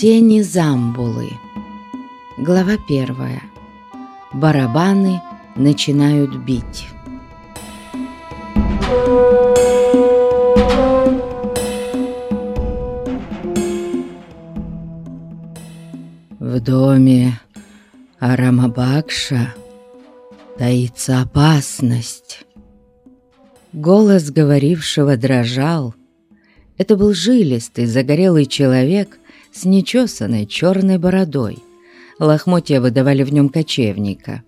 Тени Замбулы. Глава первая. Барабаны начинают бить. В доме Арамабакша таится опасность. Голос говорившего дрожал. Это был жилистый, загорелый человек с нечесанной черной бородой. Лохмотья выдавали в нем кочевника.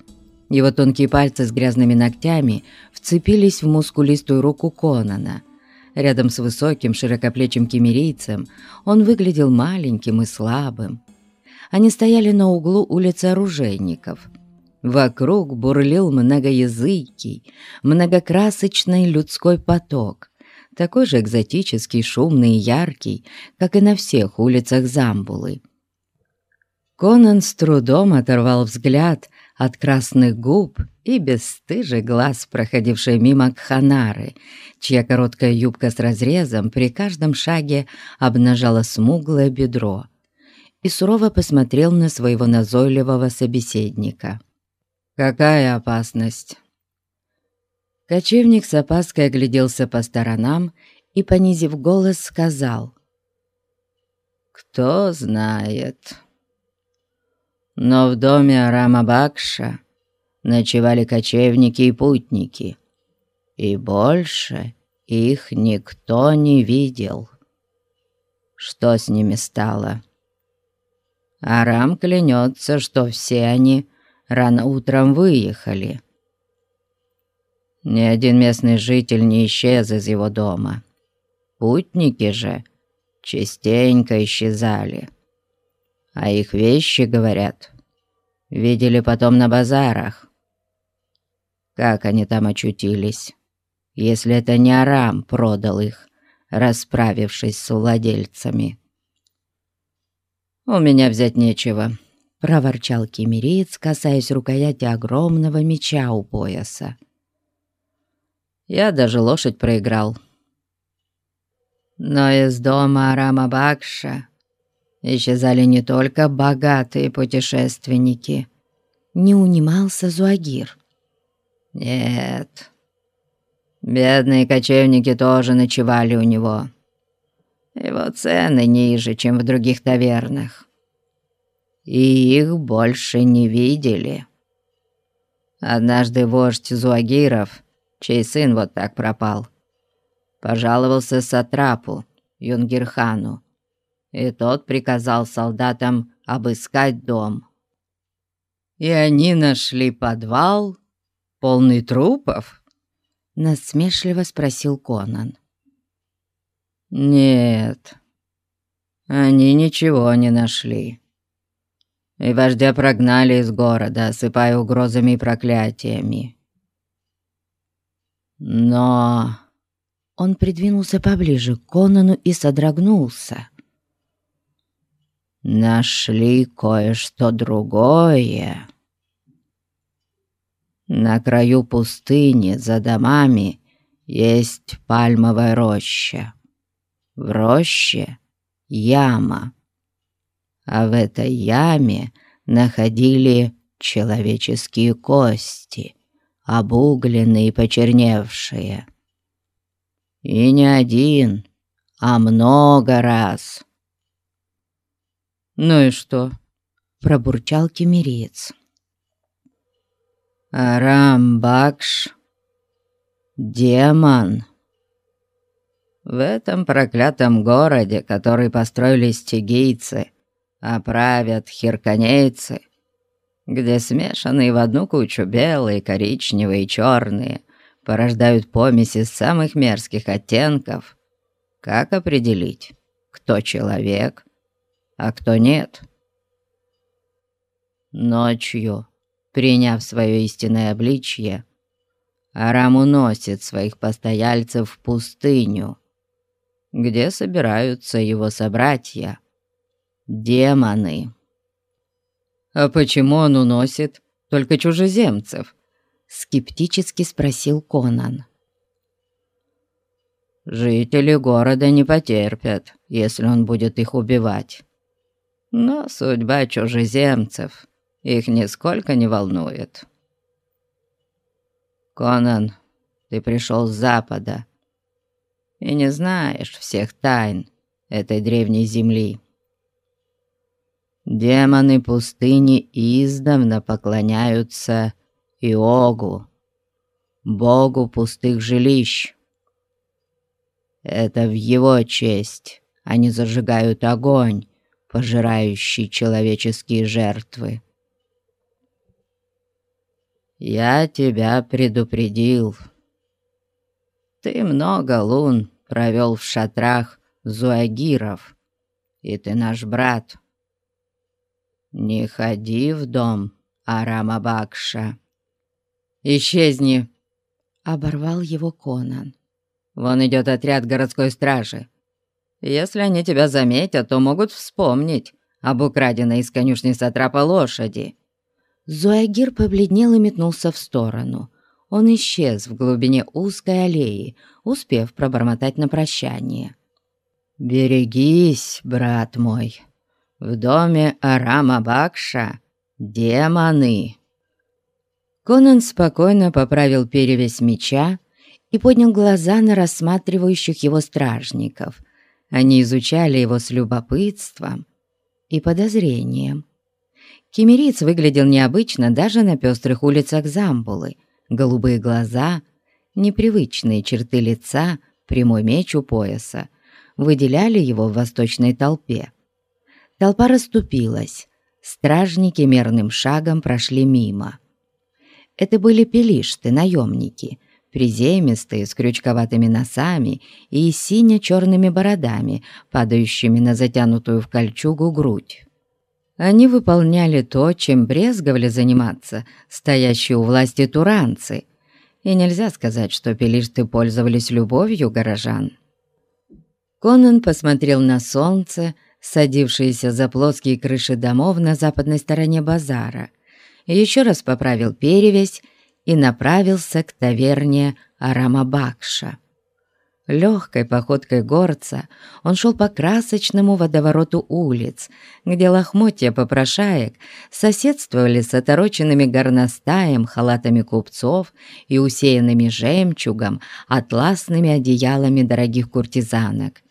Его тонкие пальцы с грязными ногтями вцепились в мускулистую руку Конана. Рядом с высоким, широкоплечим кемерийцем он выглядел маленьким и слабым. Они стояли на углу улицы оружейников. Вокруг бурлил многоязыкий, многокрасочный людской поток такой же экзотический, шумный и яркий, как и на всех улицах Замбулы. Конан с трудом оторвал взгляд от красных губ и бесстыжий глаз, проходивший мимо Кханары, чья короткая юбка с разрезом при каждом шаге обнажала смуглое бедро, и сурово посмотрел на своего назойливого собеседника. «Какая опасность?» Кочевник с опаской огляделся по сторонам и, понизив голос, сказал. «Кто знает». Но в доме Арама Бакша ночевали кочевники и путники, и больше их никто не видел. Что с ними стало? Арам клянется, что все они рано утром выехали, ни один местный житель не исчез из его дома. Путники же частенько исчезали. А их вещи, говорят, видели потом на базарах. Как они там очутились, если это не Арам продал их, расправившись с владельцами? «У меня взять нечего», — проворчал кемериец, касаясь рукояти огромного меча у пояса. Я даже лошадь проиграл. Но из дома Арама Бакша исчезали не только богатые путешественники. Не унимался Зуагир. Нет, бедные кочевники тоже ночевали у него. Его цены ниже, чем в других тавернах. И их больше не видели. Однажды вождь Зуагиров чей сын вот так пропал. Пожаловался Сатрапу, Юнгирхану, и тот приказал солдатам обыскать дом. И они нашли подвал, полный трупов? Насмешливо спросил Конан. Нет, они ничего не нашли. И вождя прогнали из города, осыпая угрозами и проклятиями. Но... Он придвинулся поближе к Конану и содрогнулся. «Нашли кое-что другое. На краю пустыни за домами есть пальмовая роща. В роще яма, а в этой яме находили человеческие кости» обугленные и почерневшие. И не один, а много раз. «Ну и что?» — пробурчал кемериец. «Арам Бакш — демон». В этом проклятом городе, который построили стигийцы, а правят хирканейцы, где смешанные в одну кучу белые, коричневые и черные порождают помеси самых мерзких оттенков, как определить, кто человек, а кто нет? Ночью, приняв свое истинное обличье, Арам уносит своих постояльцев в пустыню, где собираются его собратья, демоны. «А почему он уносит только чужеземцев?» — скептически спросил Конан. «Жители города не потерпят, если он будет их убивать. Но судьба чужеземцев их нисколько не волнует. Конан, ты пришел с запада и не знаешь всех тайн этой древней земли. Демоны пустыни издавна поклоняются Иогу, богу пустых жилищ. Это в его честь они зажигают огонь, пожирающий человеческие жертвы. Я тебя предупредил. Ты много лун провел в шатрах зуагиров, и ты наш брат. Не ходи в дом Арама Бакша. Исчезни, — оборвал его Конан. Вон идет отряд городской стражи. Если они тебя заметят, то могут вспомнить об украденной из конюшни Сатрапа лошади». Зоагир побледнел и метнулся в сторону. Он исчез в глубине узкой аллеи, успев пробормотать на прощание. «Берегись, брат мой, в доме Арама Бакша демоны!» Конан спокойно поправил перевязь меча и поднял глаза на рассматривающих его стражников — они изучали его с любопытством и подозрением. Кемериц выглядел необычно даже на пестрых улицах Замбулы. Голубые глаза, непривычные черты лица, прямой меч у пояса выделяли его в восточной толпе. Толпа расступилась, стражники мерным шагом прошли мимо. Это были пелишты, наемники — приземистые, с крючковатыми носами и сине-черными бородами, падающими на затянутую в кольчугу грудь. Они выполняли то, чем брезговали заниматься стоящие у власти туранцы, и нельзя сказать, что пелишты пользовались любовью горожан. Конан посмотрел на солнце, садившееся за плоские крыши домов на западной стороне базара, еще раз поправил перевязь и направился к таверне Арамабакша. Легкой походкой горца он шел по красочному водовороту улиц, где лохмотья попрошаек соседствовали с отороченными горностаем халатами купцов и усеянными жемчугом атласными одеялами дорогих куртизанок.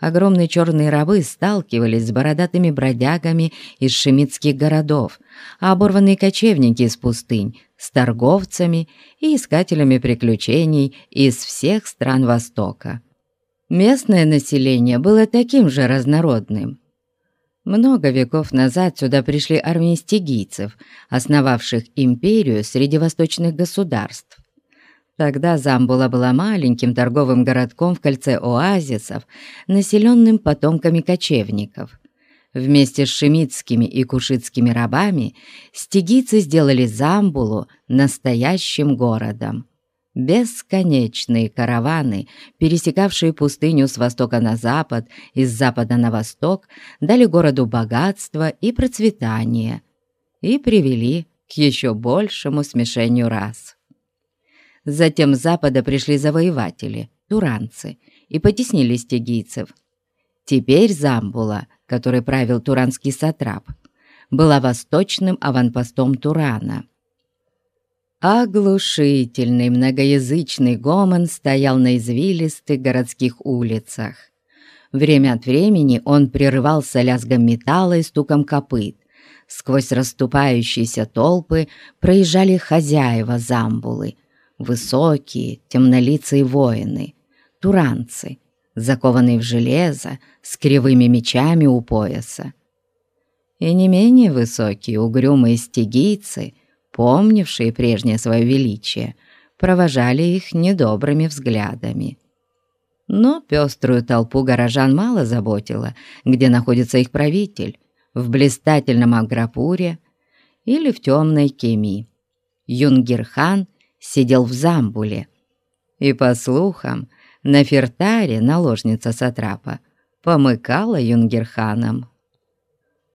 Огромные черные рабы сталкивались с бородатыми бродягами из шемитских городов, а оборванные кочевники из пустынь с торговцами и искателями приключений из всех стран Востока. Местное население было таким же разнородным. Много веков назад сюда пришли армии стигийцев, основавших империю среди восточных государств. Тогда Замбула была маленьким торговым городком в кольце оазисов, населенным потомками кочевников. Вместе с шемитскими и кушитскими рабами стигийцы сделали Замбулу настоящим городом. Бесконечные караваны, пересекавшие пустыню с востока на запад и с запада на восток, дали городу богатство и процветание и привели к еще большему смешению рас. Затем с запада пришли завоеватели, туранцы, и потеснили стегийцев. Теперь Замбула — который правил туранский сатрап, была восточным аванпостом Турана. Оглушительный многоязычный гомон стоял на извилистых городских улицах. Время от времени он прерывался лязгом металла и стуком копыт. Сквозь расступающиеся толпы проезжали хозяева Замбулы, высокие, темнолицые воины, туранцы, закованные в железо, с кривыми мечами у пояса. И не менее высокие угрюмые стегийцы, помнившие прежнее свое величие, провожали их недобрыми взглядами. Но пеструю толпу горожан мало заботило, где находится их правитель, в блистательном Аграпуре или в темной Кеми. Юнгирхан сидел в Замбуле, и, по слухам, на фертаре наложница Сатрапа помыкала Юнгерханом.